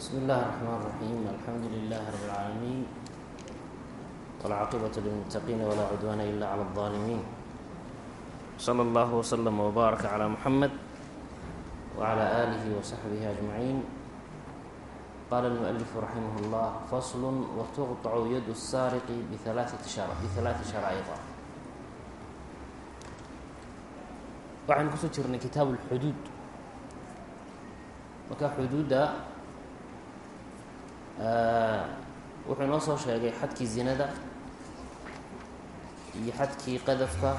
بسم الله الرحمن الرحيم الحمد لله رب العالمين والعاقبة للمتقين ولا عدوان إلا على الظالمين صلى الله وسلم وبارك على محمد وعلى آله وصحبه أجمعين قال المؤلف رحمه الله فصل وتقطع يد السارق بثلاثة شر... بثلاث شرائط waxaynu kusoo jirnay kitaabu lxuduud marka xuduudda wuxuu inoo soo sheegay xadkii zinada iyo xadkii qadafka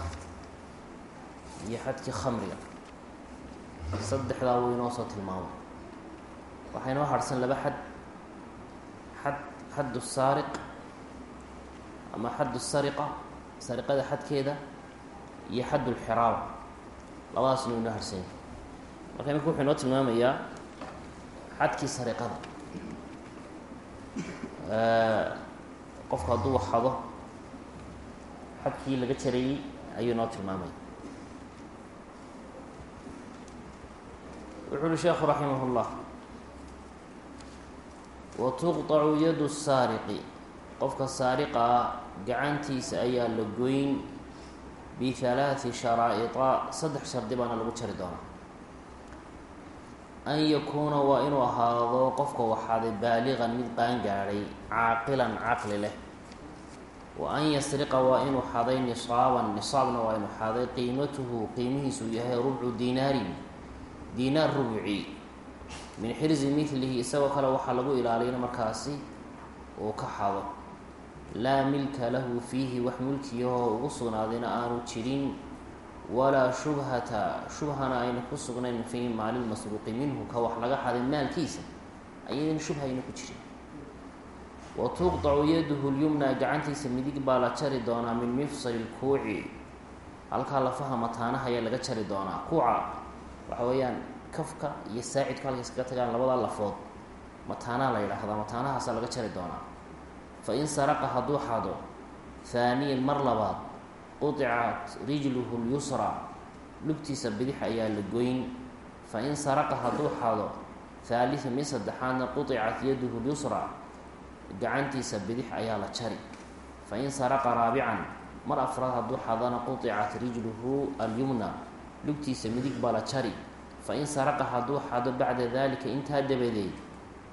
iyo xadkii khamriga. Saddexdaa wuu inoo soo tilmaamay. Waxaa inoo harhsan laba xad. Xad xaddu saariq ama xaddu sariqa sariqada xadkeeda iyo xaddu lxiraaba labadaasna inoo harsanya marka imika wuxuu inoo tilmaamayaa xadkii sariqada qofku hadduu waxado xadkii laga jarayey ayuu inoo tilmaamaya wuxu uhi sheekhu raximah اllah watuqطacu yadu saariqi qofka saariqaa gacantiisa ayaa la goyn bihalaati sharaa'iطa saddex shardi baana lagu jari doonaa an yakuuna waa inuu ahaado qofka waxaaday baaliqan mid qaangaadhay caaqilan caqli leh. Wa an yasriqa waa inuu xaday nisaaban nisaabna waa inuu xaday qiimatuhu qiimihiisu yahay rubcu diinaarin diinaar rubci. Min xirzi milihi isagoo kale waxaa lagu ilaaliyna markaasi uu ka xado. Laa milka lahu fiihi wax mulkiyahoo ugu sugnaadayna aanu jirin walaa shubhata shubhana ayna ku sugnayn fii maalilmasruuqi minhu ka wax laga xaday maalkiisa ayadana shubha ayna ku jirin wa tuqdacu yaduhu lyumna gacantiisa midig baa la jari doonaa min mifsali lkuuci halkaa lafaha mataanaha ayaa laga jari doonaa kuuca waxa weeyaan kafka iyo saacidku halka iskaga tagaan labada lafood mataanaha la yidhaahdaa mataanahaasaa laga jari doonaa fa in saraqa hadduu xado haaniyan mar labaad qudicat rijluhu lyusra lugtiisa bidix ayaa la goyn fa in saraqa hadduu xado haaliثa mid saddexaadna qudicat yaduhu lyusra gacantiisa bidix ayaa la jari fa in saraqa raabican mar afraad hadduu xadana qudicat rijluhu alyumna lugtiisa midig baa la jari fa in saraqa hadduu xado bacda dalika intaa dabadeed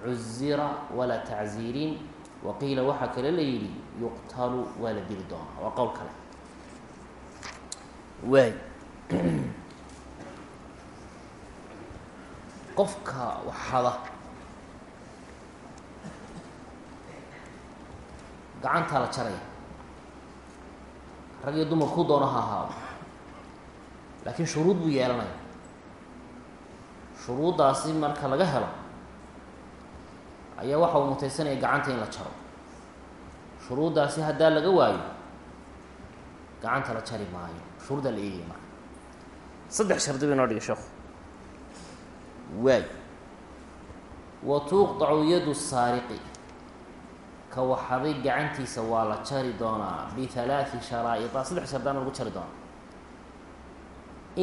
cuzira walaa tacziirin waqiila waxaa kale la yidhi yuqtalu waa la dili doonaa waa qowl kale waay qofka waxada gacantaa la jaraya. Rag iyo doono ha ahaado. Laakiin shuruud buu yeelanaya shuruuddaasi marka laga helo ayaa waxa uu mutaysanaya gacanta in la jaro. Shuruuddaasi haddaa laga waayo gacanta la jari maayo shuruuddaa la eegaya marka saddex shardi ba inoo dhigay sheekhu waay wa tuuqdacu yadu saariqi ka waxaday gacantiisa waa la jari doonaa bihalaati sharaa'ita saddex shardaana lagu jari doonaa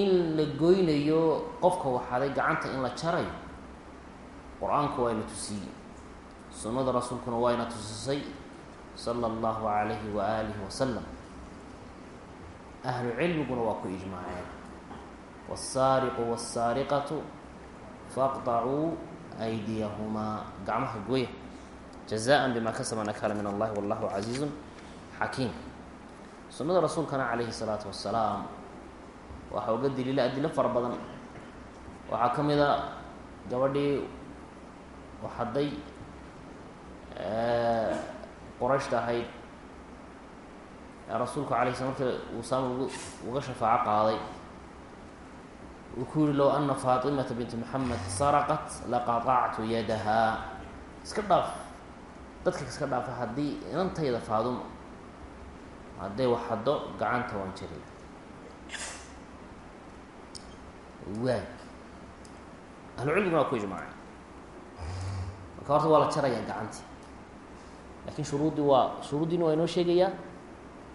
in la goynayo qofka waxaday gacanta in la jarayo qur'aanku waa ina tusiyey sunnada rasuulkuna waa ina tusisay sala allahu calayhi wa aalihi wasalam ahlu cilmiguna waa ku ijmaaceen wasaariqu wasaariqatu faqdacuu aydiyahumaa gacmaha goya jazaan bima kasaba nakala min allahi wallahu casiizun xakiim sunnada rasuulkana calayhi salaatu wasalaam waxaa uga daliila adilo fara badan waxaa ka mid a gabadhii waxaday qorayshta ahayd rasuulku alay sl marka uu saama ugu uga shafaaco qaaday. Uu ku yihi low ana faatimata binti moxamed saraqat laqaطactu yadahaa iska dhaaf. Dadka iska dhaafa haddii inantayda faadumo hadday waxaddo gacanta waan jari waay ahlucilmiguna waa ku ijmaacay. Marka horta waa la jarayaa gacantii. Laakiin shuruuddii waa shuruuddiina waa inoo sheegayaa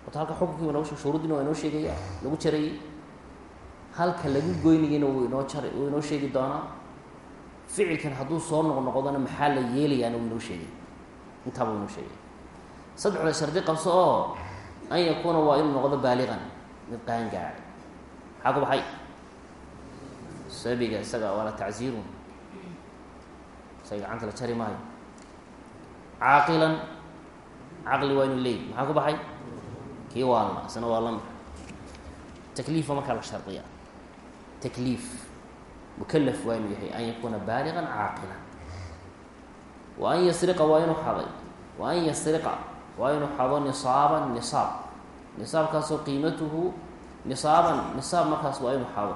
horta halka xukunkii noo shuruuddiina waa inoo sheegayaa lagu jarayey halka lagu goynayana wuu inoo jar wuu inoo sheegi doonaa ficilkan hadduu soo noqnoqdona maxaa la yeelayaana wuu inoo sheegay? Intaaba inoo sheegay. Saddexda shardi qabso oo an yakuuna waa inuu noqdo baaliqan mid qaangaacay maxaa ku baxay? Sabiga isaga waala tacsiirun. Isaga gacanta la jari maayo. Caaqilan caqli waa inuu leeyahy maxaa ku baxay kii waalna isna waa la mid takliifa markaa la shardiya takliif mukalaf waa inuu yahay an yakuuna baaliqan caaqilan. Wa an yasriqa waa inuu xaday. Wa an yasriqa waa inuu xado nisaaban nisaab. Nisaabkaasoo qiimatuhu nisaaban nisaab markaas waa inuu xado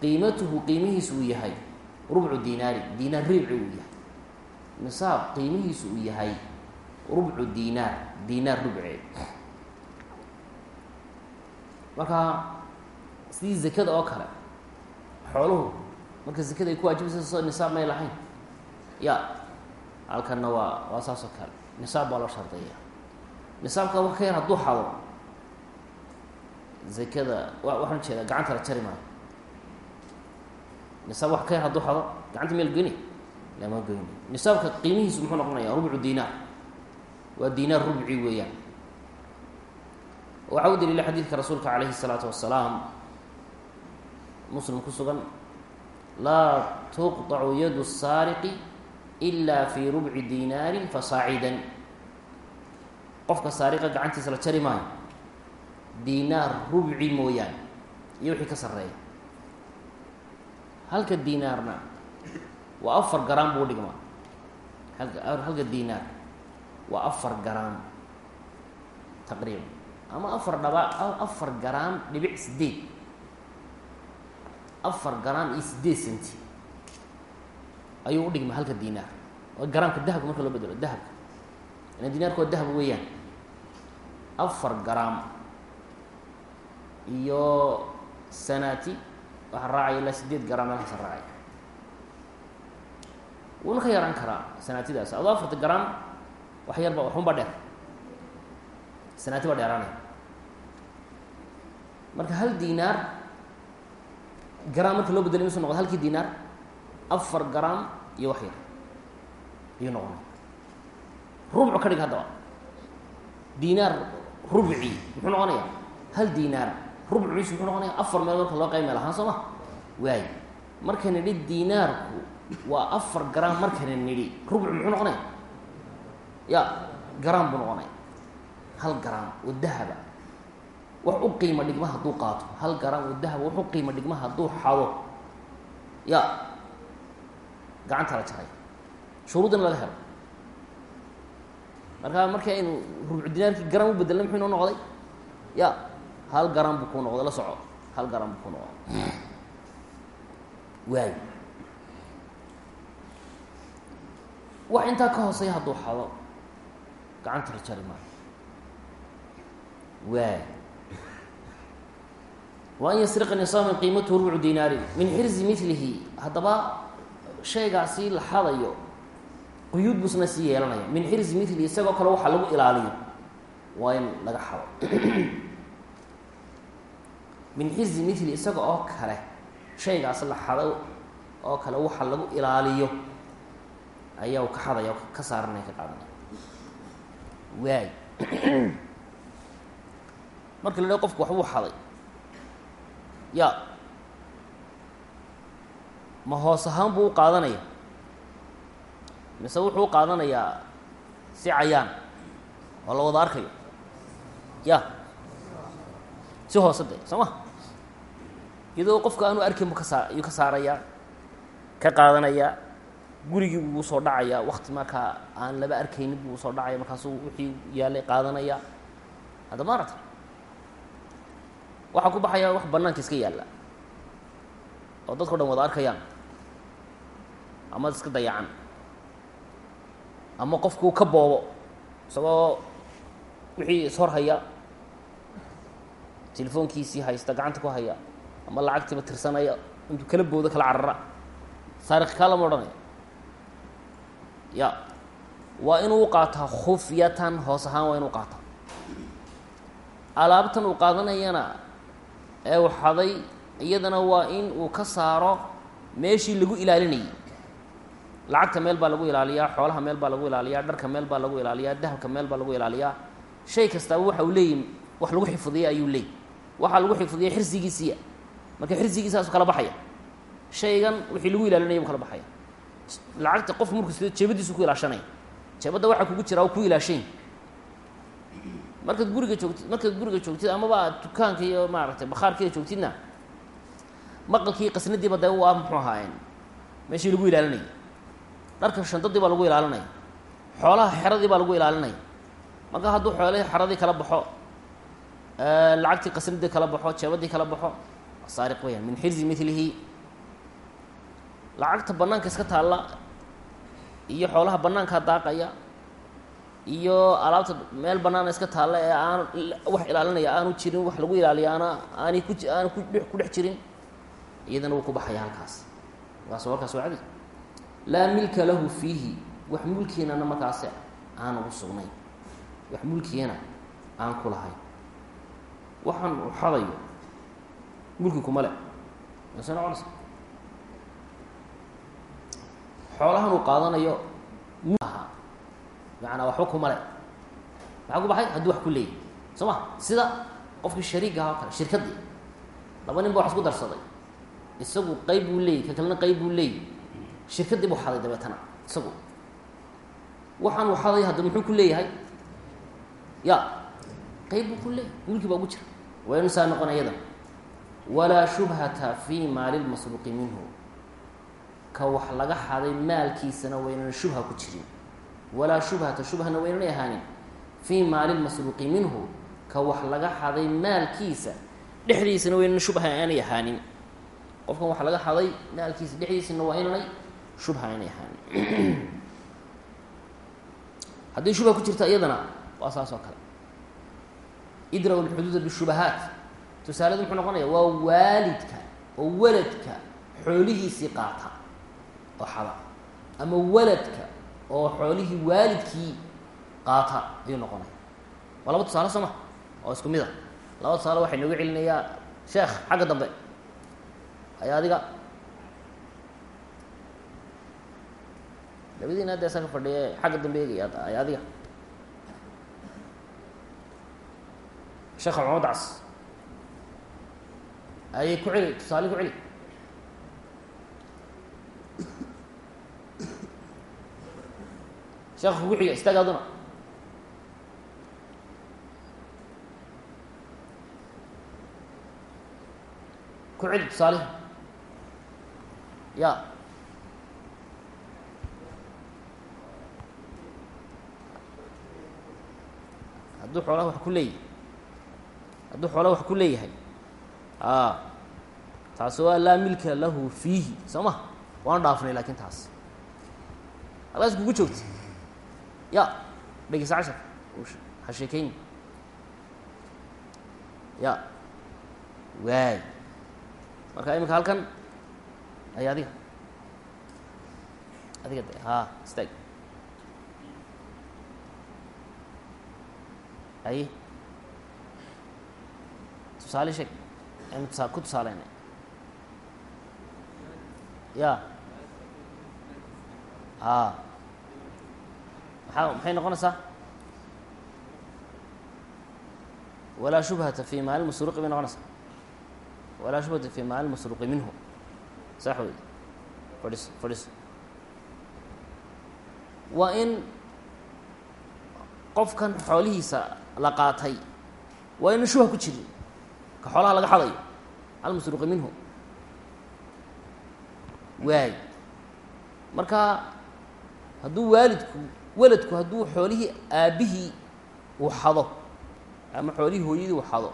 qiimatuhu qiimihiisu uu yahay rubcu dinaari dinaar ribci uu yahay. Nisaab qiimihiisu uu yahay rubcu dinaar dinaar rubceed marka sidii zakada oo kale xooluhu marka zakada ay ku waajibaysa soo nisaab may lahayn. Ya halkanna waa waa saas oo kale. Nisaab baa loo shardeeya nisaabka wax ka yar hadduu xado zakada wa waxaan u jeedaa gacanta la jari maayo. Nisaab wax ka yar hadduu xado gacanta meel geni lama goyni. Nisaabka qiimihiisu muxuu noqonaya rubcu dinaar waa dinaar rubci weeyaan waxaa u daliila xadiidka rasuulka calayhi الsalaatu wasalaam muslim ku sugan laa tuqطacu yadu الsaariqi ila fi rubci dinaari fasaacidan qofka saariqa gacantiisa la jari maayo dinaar rubci mooyaane iyo wixii ka sarreeya halka dinaarna waa afar garaam buu dhigmaa halka dinaar waa afar garaam taqriiban ama afar dhaba afar garaam dhibic sideed afar garaam iyo sideed centi ayuu udhigmaa halka dinaar. Waa garaamka dahabka marka loo bedelo dahabka. Ila dinaarka waa dahab weeyaan. Afar garaam iyo sanati waxaa raacaya ilaa sideed garaam meelkaasa raacaya wuuna ka yaraan karaa sanaatidaas. Adoo afarta garaam wax yarba waxunba dheer sanaati baa dheeraanaya marka hal dinaar garaam marka loo bedelay misu noqdo halkii dinaar afar garaam iyo wax yar ayuu noqonay rubcu ka dhig haddaba dinaar rubci muxuu noqonaya hal dinaar rubcu misu muxuu noqonaya afar meel marka loo qayb meel ahaan soo ma waay marka nidhi dinaarku waa afar garaam markana nidhi rubcu muxuu noqonaya ya garaam buu noqonaya hal garaam oo dahaba wax u qiimo dhigma hadduu qaato. Hal garaam oo dahaba wax u qiimo dhigma hadduu xado. Ya. Gacanta la jaray. Shuruudina laga helo. Marka markii aynu rubcu dinaarkii garam u bedelna muxuu inoo noqday? Ya. Hal garam buu kuu noqday. La soco. Hal garam buu kuu noqday. Waay. Wax intaa ka hooseeya hadduu xado gacanta la jari maayo waay wa an yasriqa nisaaban qiimatuhu rubcu dinaari. Min xirzi milihi haddaba shaygaasi la xadayo quyuud buusna sii yeelanaya min xirzi milihi isagoo kale waxaa lagu ilaaliyo. Waa in laga xado. Min xirzi mili isaga oo kale shaygaas la xado oo kale waxa lagu ilaaliyo ayaa ka xadaya ka saaranaya ka qaadanaya waay marka la dhaho qofku waxbuu xaday ya. Ma hoos ahaan buu u qaadanaya. Mise wuxuu u qaadanayaa si cayaan oo la wada arkayo. Ya. Si hoose de soo ma iyadoo qofka aanu arkin bu ka saa ayuu ka saarayaa ka qaadanayaa gurigii buu u soo dhacayaa wakti markaa aan laba arkaynin buu u soo dhacaya markaasuu wixii yaalay qaadanaya. Hadda maarata waxaa ku baxaya wax banaanka iska yaalla. Oo dadkao dhan wada arkayaan. Ama iska dayacan ama qofkuu ka boobo. Isagoo wixii ishor haya. Telefoonkiisii haysta gacanta ku haya. Ama lacagtiiba tirsanaya. Intuu kala boodo kala carara. Saariq kaa lama odhanaya ya. Waa inuu qaataa khufyatan hoos ahaan waa inuu qaataa. Alaabtan uu qaadanayana ee uu xaday iyadana waa in uu ka saaro meeshii lagu ilaalinayay. Lacagta meel baa lagu ilaaliyaa xoolaha meel baa lagu ilaaliyaa dharka meel baa lagu ilaaliyaa dahabka meel baa lagu ilaaliyaa. Shay kastaaba waxa uu leeyihi wax lagu xifdiyay ayuu leeyihi waxaa lagu xifdiyay xirsigiisiiya marka xirsigiisaasu kala baxaya. Shaygan wixii lagu ilaalinaya buu kala baxaya. Lacagta qofku markuu sida jeebadiisu ku ilaashanaya. Jeebadda waxaa kugu jiraa ku ilaashayn markaad guriga joogtid markaad guriga joogtid amaba aad dukaanka iyo maaragtay bakhaarkiiya joogtidna maqalkii qasnadiiba dee waa muxuu ahaayeen meeshii lagu ilaalinaya dharka shandadii baa lagu ilaalinaya xoolaha xeradii baa lagu ilaalinaya marka hadduu xoolihii xeradii kala baxo lacagtii qasnadii kala baxo jeebadii kala baxo saariq weyaan min xirzi milihi lacagta banaanka iska taalla iyo xoolaha banaankaa daaqaya iyo alaabta meel banaana iska taalla ee aan wax ilaalinaya aanu jirin wax lagu ilaaliya ana aanay ku aanu ku dhex jirin iyadana wuu ku baxaya halkaas. Markaas warkaas waa cadi laa milka lahu fiihi wax mulkiinana markaasi aan ugu sugnayn wax mulkiyana aan ku lahayn waxaan u xadayo mulki kuma le mase noconaysa xoolahan uu qaadanayo macanaa waxba kuma le maxaa ku baxay? Hadduu wax ku leeyahy soo ma? Sida qofkii shariigaha oo kale shirkaddii laba nin ba wax isku darsaday. Isagu qeyb buu leeyay ka kalena qeyb buu leeyay shirkaddii buu xaday dabeetana isagu. Waxaan uu xaday hadda muxuu ku leeyahay? Ya qeyb buu ku leeyahy mulki baa ugu jira. Waa inu saa noqon ayadan walaa shubhata fi maali lmasruuqi minhu. Ka wax laga xaday maalkiisana waynana shubha ku jirin walaa shubhata shubhana waynanay ahaanin. Fii maali lmasruuqi minhu ka wax laga xaday maalkiisa dhexdiisana waynana shubha aanay ahaanin. Qofkan wax laga xaday maalkiisa dhexdiisana waa inanay shubha aanay ahaanin. Haddii shubha ku jirta iyadana waa saas oo kale. Idraw lxuduuda bishubahaat. Tusaaladu muxuu noqonaya waa waalidka oo waladka xoolihiisii qaata oo xada ama waladka oo xoolihii waalidkii qaata ayuu noqonaya waa laba tusaale soo oo isku mid a laba tusaale waxay nooga celinayaa sheekh xagga dambe. Ayaa adiga. Labadiina hadda isaga fadhiya xagga dambe eegaya ay adiga. Sheekha maxamed cas. Ayay ku celi tusaale ku celi sheekha kugu xiga istaag aduna. Ku celi tusaalehi ya. Hadduu xoolaha wax ku leeyahay. Hadduu xoolaha wax ku leeyahay. A taasi waa laa milka lahu fiihi. Soo ma? Waan dhaafnay laakin taas. Halkaas kugu joogta ya dhegeysa cashar ha sheekeyni ya waay marka iminka halkan ay adiga adiga de ha istaag aye tusaale sheeg aynu tusaa ku tusaaleynay ya a maxaa maxay noqonaysaa walaa shubhata fi maali masruuqi bay noqonaysaa walaa shubhata fi maali masruuqi minhu sax wey fadhiso fadhiso waa in qofkan xoolihiisa la qaatay waa ina shubha ku jirin ka xoolaha laga xadayo almasruuqi minhu waay marka hadduu waalidku waladku hadduu xoolihii aabbihii uu xado ama xoolihii hooyadii uu xado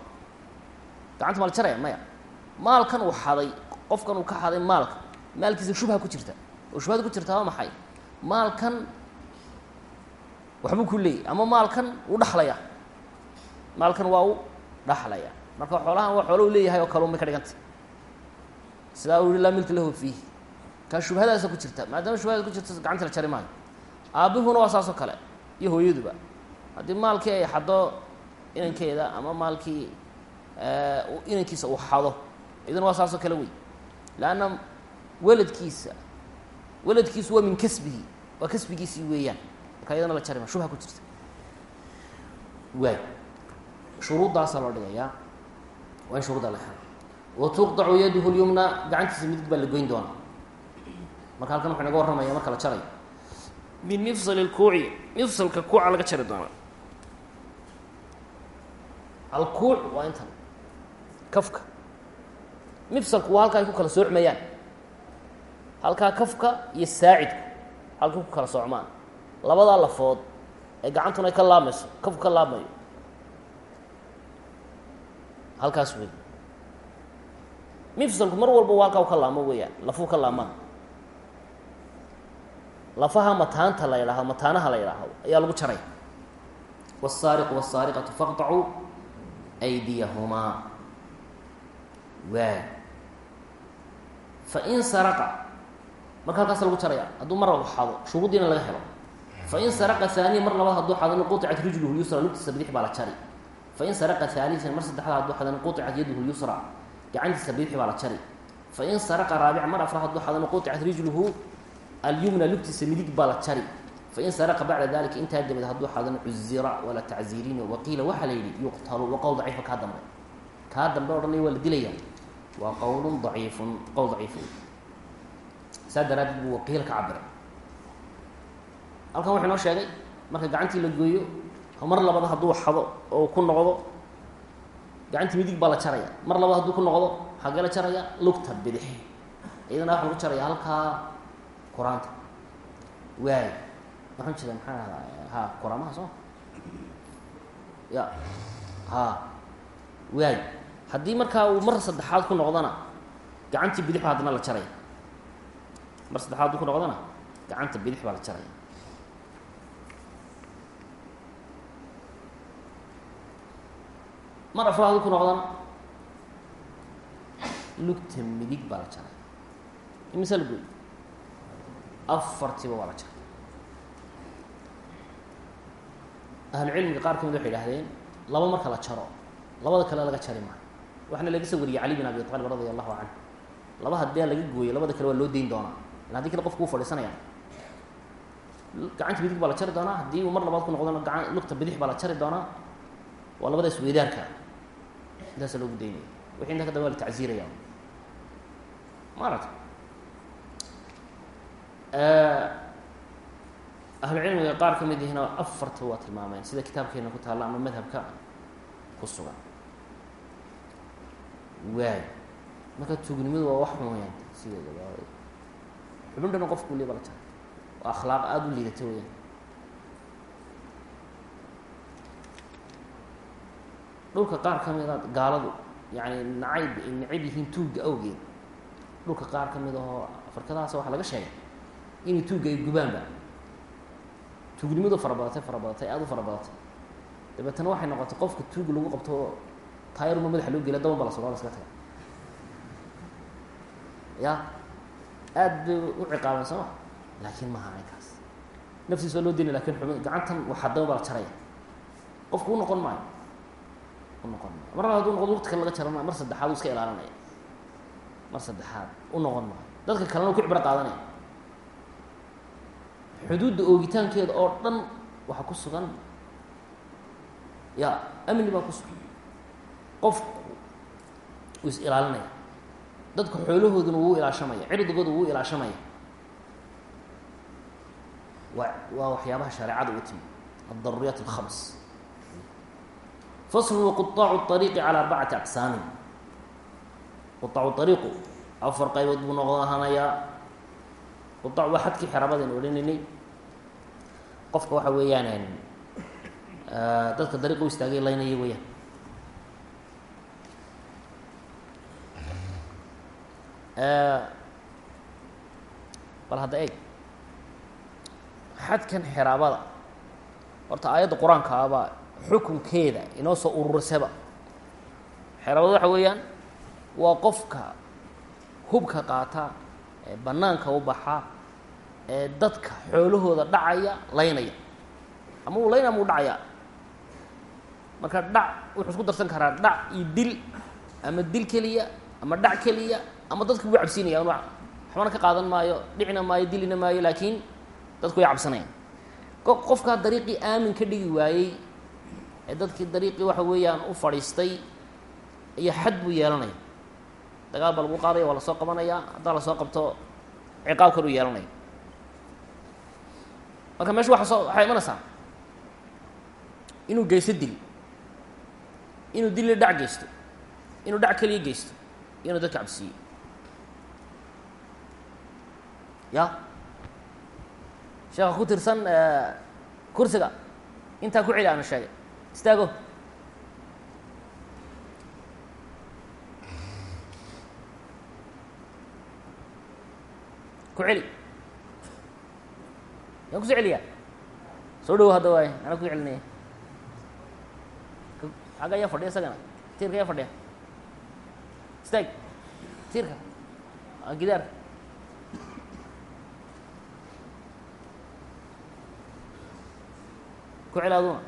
gacanta maal jaraya maya. Maalkan uu xaday qofkan uu ka xaday maalka maalkiisa shubha ku jirta. Oo shubhada ku jirta waa maxay? Maalkan waxbuu ku leeyay ama maalkan uu dhaxlaya maalkan waa u dhaxlaya marka xoolahan waa xoolo u leeyahay oo kale un bay ka dhigantay. Sidaa uu yihi laa milka lahu fiihi. Kaa shubhadaasa ku jirta maadaama shubhadaas ku jirta gacanta la jari maayo aabbihuna waa saas oo kale. Iyo hooyaduba. Haddii maalkii ay xado inankeeda ama maalkii inankiisa uu xado idana waa saas oo kale wey leanna weladkiisa waladkiisu waa min kasbihi waa kasbigiisii weeyaan. Marka iyadana la jarima shubha ku jirta. Waay. Shuruuddaasaa loo dhigayaa waa in shuruudda la helo. Wa tuqdacu yaduhu lyumna gacantiisa midig baa la goyn doonaa. Marka halkan wuxuu inaga warramaya marka la jarayo min mifsali lkuuci mifsalka kuuca laga jari doonaa alkuuc waa intan. Kafka. Mifsalku waa halka ay ku kala soocmayaan. Halkaa kafka iyo saacidku halkay ku kala soocmaan. Labadaa lafood ee gacantuna ay ka laabmayso kafku ka laabmayo halkaas wey mifsalku mar walba waa halkaa u ka laamo weeyaan lafuu ka laamaan lafaha mataanta la yidhaaho mataanaha la yidhaaho ayaa lagu jaray wالsaariqu wالsaariqatu faqطacuu aydiyahumaa waay fain saraqa marka halkaasa lagu jaraya hadduu mar xado shuruuddiina laga helo fain saraqa haaniya mar labaad hadduu xadana quطicat rijluhu lyusra lugtiisa bidix baa la jari fain saraqa haalisan mar saddexaad hadduu xadana quطicat yaduhu lyusra gacantiisa bidix baa la jari fain saraqa raabica mar afraad hadduu xadana quطicat rijluhu alyumna lugtiisa midig baa la jari fain saraqa bacda dalika intaa dabaed hadduu xadana cuzira wala tacziirina waqiila waxaa la yidhi yuqtalu wa qowl daciifa kaa dambe kaa dambe o dhan waa la dilaya waa qowlun daciifun qowl daciifun saa daraaddeed buu waqiil ka cabiray halkan wuxuu inoo sheegay marka gacantii la gooyo mar labada hadduu xado oo ku noqdo gacantii midig baa la jaraya mar labada hadduu ku noqdo xagee la jaraya lugta bidix iyadana waxa lagu jaraya halkaa qur'aanta waay waxaan jeeda maxaa ahdaa ha quraamaha soo? Ya. Ha waay haddii markaa uu mar saddexaad ku noqdona gacantii bidix baa haddana la jaraya mar saddexaad ku noqdona gacanta bidix baa la jaraya mar afraad hadduu ku noqdona lugta midig baa la jaraya imise la gooy afartiiba waa la jaray. Ahlucilmiga qaar ka mid waxay idhahdeen laba marka la jaro labada kale laga jari maayo. Waxaana laga soo wariyey cali bin abi aalib radia allahu canhu laba haddii laga gooyo labada kale waa loo dayn doonaa. Ila haddii kale qofku uu fadhiisanaya. Gacanta midig baa la jari doonaa. Haddii uu mar labaad ku noqdona gacan lugta bidix baa la jari doonaa. Waa labada isweydaarka intaasa loogu daynaya wixii inta ka dambe waa la tacziiraya maarata ahlucilmiga qaar ka mid ihina afarta waa tilmaameen sida kitaabkeena ku taalla ama madhabka ku sugan. Waay marka tuugnimadu waa wax mooyaan sideedaba xubin dhana qofku liba la jaray waa akhlaaq aada u liidata weyaan dhulka qaar ka mida gaaladu yani nacayb ay necab yihiin tuugga awgeed. Dhulka qaar ka mid ahoo farkadahaas waxaa laga sheegay inay tuugga ay gubaanba tuugnimadu fara badatay fara badatay aada u fara badatay dabeetana waxay noqotay qofka tuuga lagu qabto taayaruma madaxa loo geliya daban ba la sogaa laska taga ya aad bay u ciqaabeen soo ma? Laakiin maha aynkaas naftiis waa loo dina laakiin xubin gacantan waxaa daba baa la jaraya. Qofku u noqon maayo. U noqon maayo. Mar laba haduu noqdo waqti kale laga jaran maayo mar saddexaad u iska ilaalinaya. Mar saddexaad u noqon maayo. Dadka kalena u ku cibro qaadanaya xuduudda oogitaankeeda oo dhan waxaa ku sugan. Ya amni baa ku sugan. Qofku uu is ilaalinaya. Dadka xoolahooduna wuu ilaashamaya. Cirdigooda wuu ilaashamaya. Waa waa waxyaabaha shareecada u timi addaruuriyaat alkhams. Faslu waquaacu ariiqi calaa arbacati aqsaamin. Quaacu ariiqu afar qaybood buu noqdo quaac waa xadkii xeraabadaynu odhanaynay qofka waxa weeyaan dadka dariiqa u istaagay laynaya weyaan bal hadda eeg. Xadkan xeraabada horta aayadda qur'aanka abaa xukunkeeda inoo soo ururisaba xeraabada waxa weeyaan waa qofka hubka qaata ee bannaanka u baxa ee dadka xoolahooda dhacaya laynaya. Ama uu laynaya ama u dhacaya? Marka dhac wuxuu isku darsan karaa dhac iyo dil ama dil keliya ama dhac keliya ama dadka buu cabsiinaya anu waxbana ka qaadan maayo dhicna maayo dilina maayo laakiin dadku way cabsanayaan. Qofkaa dariiqii aamin ka dhigi waayey ee dadkii dariiqii waxa weeyaan u fadhiistay iyo xad buu yeelanaya dagaal baa lagu qaadaya waa la soo qabanayaa haddaa la soo qabto ciqaab kaluu yeelanaya marka meesha waa soo waxay imanaysaa? Inuu geysto dil. Inuu dil dhac geysto. Inuu dhac keliya geysto. Inuu dadka cabsiiyo. Ya? Sheekha ku tirsan kursiga. Intaa ku celi aana sheegay. Istaago ku celi. Yaan kuso celiyaa soo dhawo hadda waay anaa ku celinaya. Xagga ayaa fadhiya isagana. Tiirka ayaa fadhiya. Istaag tiirka. Gidaarka ku celi aduna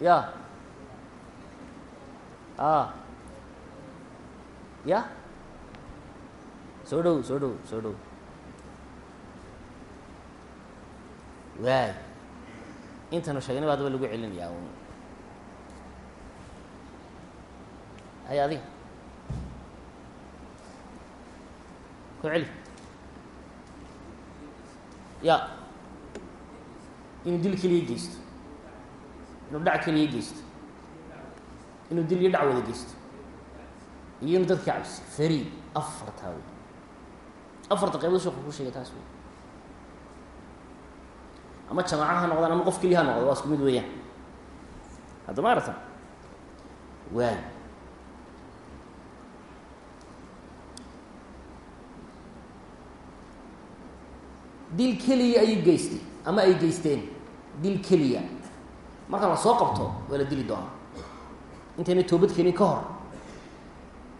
ya a ya soo dhow soo dhow soo dhow waay intanu sheegnay ba adaba lagu celinayaa un hay adiga ku celi. Ya inuu dil keliya geysto inuu dhac keliya geysto inuu dil iyo dhac wada geysto iyo dadka cabsi fariid afartaa wey afarta qaybood sheeku ku sheegay taas wey ama jamaaca ha noqdaan ama qof keliya ha noqdo waa isku mid weeyaan. Hadda ma aragta waay. Dil keliya ayuu geystay ama ay geysteen? Dil keliya. Marka la soo qabto waa la dili doonaa. Intaynay toobad keenin ka hor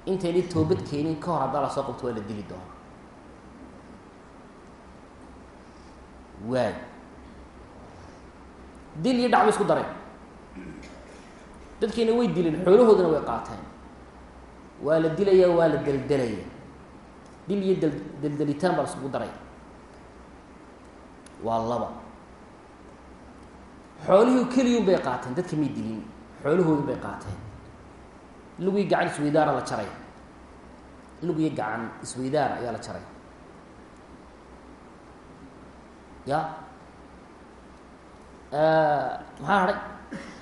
intaynay toobad keenin ka hor haddaa la soo qabto waa la dili doonaa. Waay dil iyo dhac bay isku dareen dadkiina way dileen xoolahoodana way qaateen. Waa la dilaya waa la deldelaya dil iyo del deldelitaan baa la iskugu daray. Waa laba. Xoolihii keliyun bay qaateen dadka may dilin xoolahoodun bay qaateen lugii gacan isweydaara la jaray. Lugii gacan isweydaara ayaa la jaray. Ya? Maxaa hadhay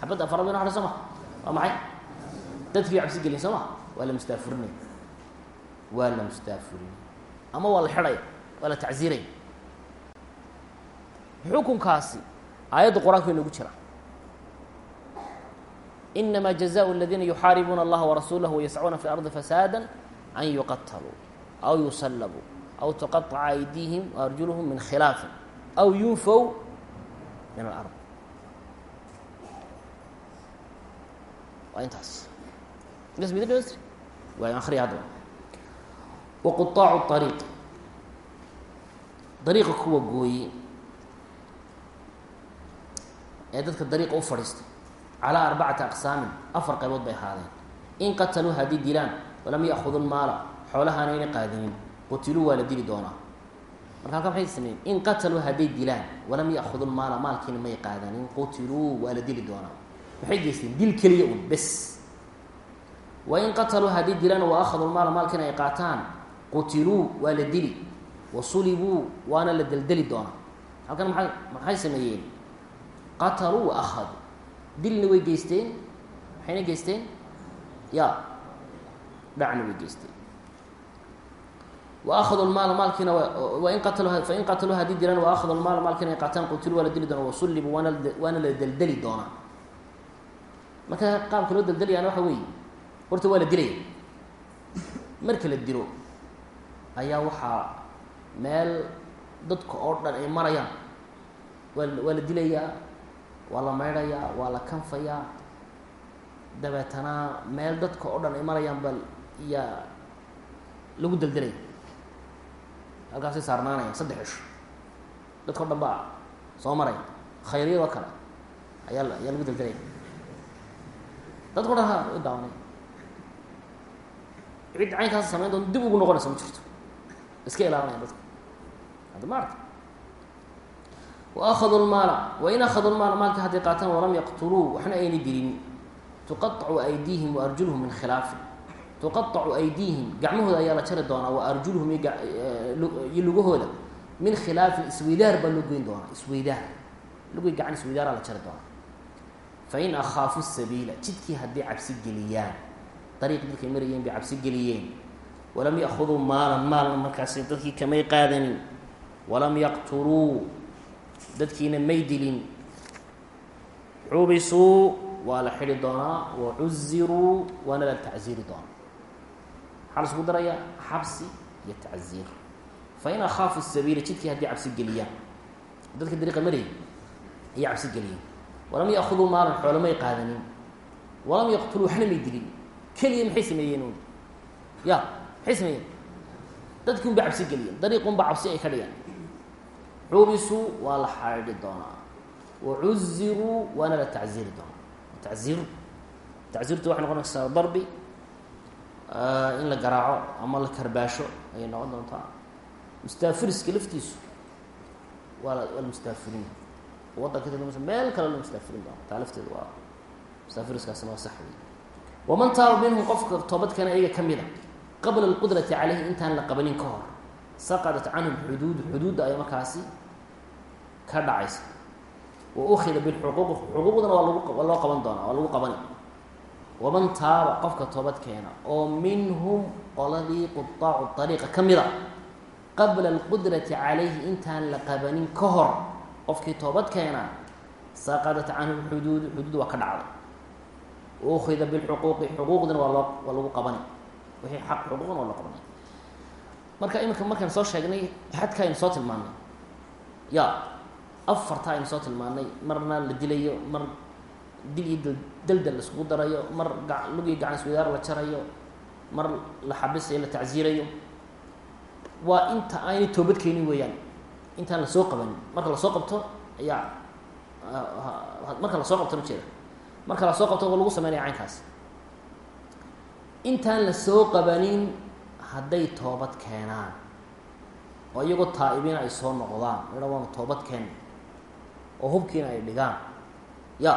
xabadda afaraad ina hadhay soo ma? Waa maxay? Dadkii cabsi gelin soo ma? Waa la mustaafurinay waa la mustaafurinay ama waa la xidhaya waa la tacsiiraya xukunkaasi aayadda qur'aanka inoogu jira inama jazaء اladina yuxaaribuuna اllaha warasuulah wayascuuna fi اlardi fasaada an yuqataluu aw yusalabuu aw tuqaطca aydiihim waarjuluhum min khilaafin aw yunfow min alard waa intaas intaas mid dhs waa akriya haddaba waquطaacu ariiq dariiqa kuwa gooye ee dadka dariiqa u fadhiistay calaa arbacati aqsaamin afar qaybood bay ahaadeen in qataluu haddii dilaan walam ya'khudu lmaala xoolahaanayna qaadinin qutiluu waa la dili doonaa marka halkaa maxay in qataluu hadday dilaan walam ya'khudu lmaala maalkiina may qaadanin qutiluu waa la dili doonaa maxay geysteen dil keliya un bes wa in qataluu hadday dilaan wa akhaduu lmaala maalkiina ay qaataan qutiluu waa la dili wa sulibuu waana la deldeli doonaa halkan maa maxay sameeyeen qataluu wa akhaduu dilna way geysteen? Maxayna geysteen? Ya. Dhacna way geysteen. Wa akhaduu lmaala maalkiina wain qataluu fain qataluu haddii dilaan wa akhaduu lmaala maalkiina ay qaataan qutiluu waa la dili doonaa wasulibuu waana waana la deldeli doonaa. Marka qaabka loo deldelayaana waxa weeye horta waa la dilaya marka la dilo ayaa waxaa meel dadka oo dhan ay marayaan. Waa waa la dilayaa waa la maydhayaa waa la kanfayaa dabeetana meel dadka oo dhan ay marayaan bal iyaa lagu deldelaya halkaasay saarnaanayaan saddex cisho. Dadka o dhan baa soo maraya khayryadoo kale ayaa ayaa lagu deldelaya dadka o dhan ha daawanay cid caynkaas samayn doonto dib ugu noqonaysa ma jirto. Iska ilaalinaya dadka. Hadda ma arka wa akhaduu lmaala wain akhaduu lmaala maalka hadday qaataan walam yaqtuluu waxna ayna dilin tuqaacu aydiihim wa arjuluhum min khilaafin tuqaacu aydiihim gacmahooda ayaa la jari doonaa wa arjuluhum iyo lugahooda. Min khilaafin isweydaar baa loo goyn doonaa isweydaar. Lugi gacan isweydaaraa la jari doonaa. Fain akhaafu sabiila jidkii hadday cabsi geliyaan. Dariiq dadkay marayeen bay cabsi geliyeen. Walam ya'khuduu maalan maalna markaasi dadkii kamay qaadanin. Walam yaqtuluu dadkiina may dilin. Xubisuu waa la xidhi doonaa wa cuziruu waana la tacziiri doonaa. Maxaa la isku darayaa xabsi iyo tacziir. Fain akhaafu sabiila jidkii haddii cabsi geliyaan dadka dariiqa marayay ayay cabsi geliyeen walam ya'khuduu maalan xoolo may qaadanin. Walam yaqtuluu waxna may dilin. Keliya maxay sameeyeen ya maxay sameeyeen? Dadkii cabsi geliyeen dariiqun cabsi ay ka dhigeen xubisuu waa la xaadhi doonaa. Wa cuziruu waana la tacziiri doonaa. Taziiru tacziirtu waxay noqonaysaa darbi in la garaaco ama la karbaasho ayay noqon doontaa. Mustaafiriska laftiisu waa waa la mustaafirin. Waddanka t meel kale la mustaafirin doona taa lafteedu waa mustaafiriskaasina waa sax wey waman taaba minhum qofka toobadkeena iyaga ka mida qabla alqudrati caleyhi intaan la qabanin ka hor saqadat canhum xuduud xuduudda ay markaasi ka dhacaysa wa ukhida bilxuquuq xuquuqdana waa loo qaban doonaa waa lagu qabani. Waman taaba qofka toobad keena oo minhum qoladii qutaacu ariiqa ka mida qabla alqudrati calayhi intaan la qabanin ka hor qofkii toobad keena saqadat canhu xuduud xuduud waa ka dhacday. Ukhida bilxuquuqi xuquuqdina waa loo waa lagu qabani. Wixii xaq xuquuqna waa loo qabanay marka iminka markaan soo sheegnay xadka aynu soo tilmaanay ya afarta aynu soo tilmaanay marna la dilayo mar dil iyo dal daldal laiskugu darayo mar ga lugii gacan iswadaar la jarayo mar la xabisayo la tacsiirayo. Waa inta aanay toobad keenin weeyaan. Intaan la soo qabanin. Marka la soo qabto ayaa marka la soo qabto ujeeda marka la soo qabto lagu sameynaya caynkaas. Intaan la soo qabanin hadday toobad keenaan oo iyagoo taa-ibiina ay soo noqdaan aa waanu toobad keen oo hubkiina ay dhigaan. Ya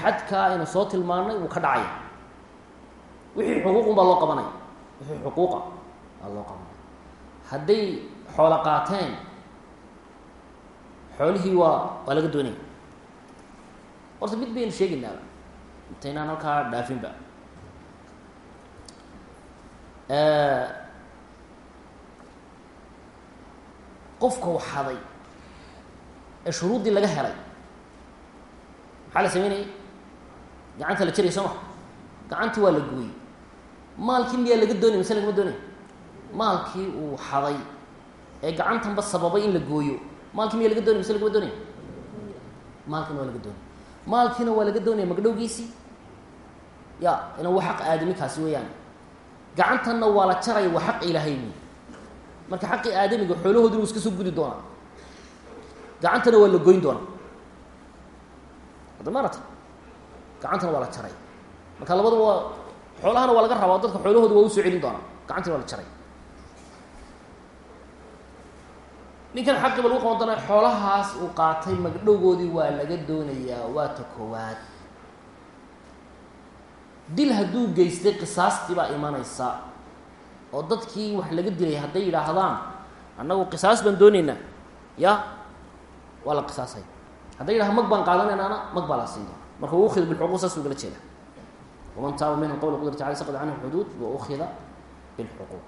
xadkaa aynu soo tilmaanay wuu ka dhacaya wixii xuquuqun baa loo qabanaya wixii xuquuqa baa loo qabanaya hadday xoolo qaateen xoolihii waa waa laga doonaya horta mid baynu sheegaynaa intaynaan halkaa dhaafinba qofka waxaday ee shuruuddii laga helay maxaa la sameynayay? Gacanta la jaraya soo ma gacantii waa la gooyey. Maalkii miyaa laga doonaya mise lagama doonaya maalkii uu xaday ee gacantanba sababay in la gooyo. Maalkii miyaa laga doonaya mise lagama doonaya maalkiina waa laga doonaya maalkiina waa laga doonaya magdhowgiisii? Ya ilan waa xaq aadamikaasi weeyaan gacantanna waa la jaraya waa xaq ilaahay buy marka xaqii aadamiga xoolahoodina uu iska soo gudi doonaa gacantana waa la goyn doonaa hadda maarata gacantana waa la jaray. Marka labadaba waa xoolahana waa laga rabaa dadka xoolahooda waa u soo celin doonaa gacantina waa la jaray. Ninkan xaqii ba lagu qaban doonaa xoolahaas uu qaatay magdhowgoodii waa laga doonayaa. Waa ta koowaad dil hadduu geystay qisaastii baa imanaysa. oo dadkii wax laga dilay hadday yidhaahdaan annagu qisaas baan dooneynaa. Ya waa la qisaasay. Hadday yidhahda mag baan qaadanaynaana mag baa la siin doona marka ukhida bilxuquuq saas ugala jeeda. Waman taaba minhum qawla qudrati cala saqad canhu xuduud wa ukhida bilxuquuq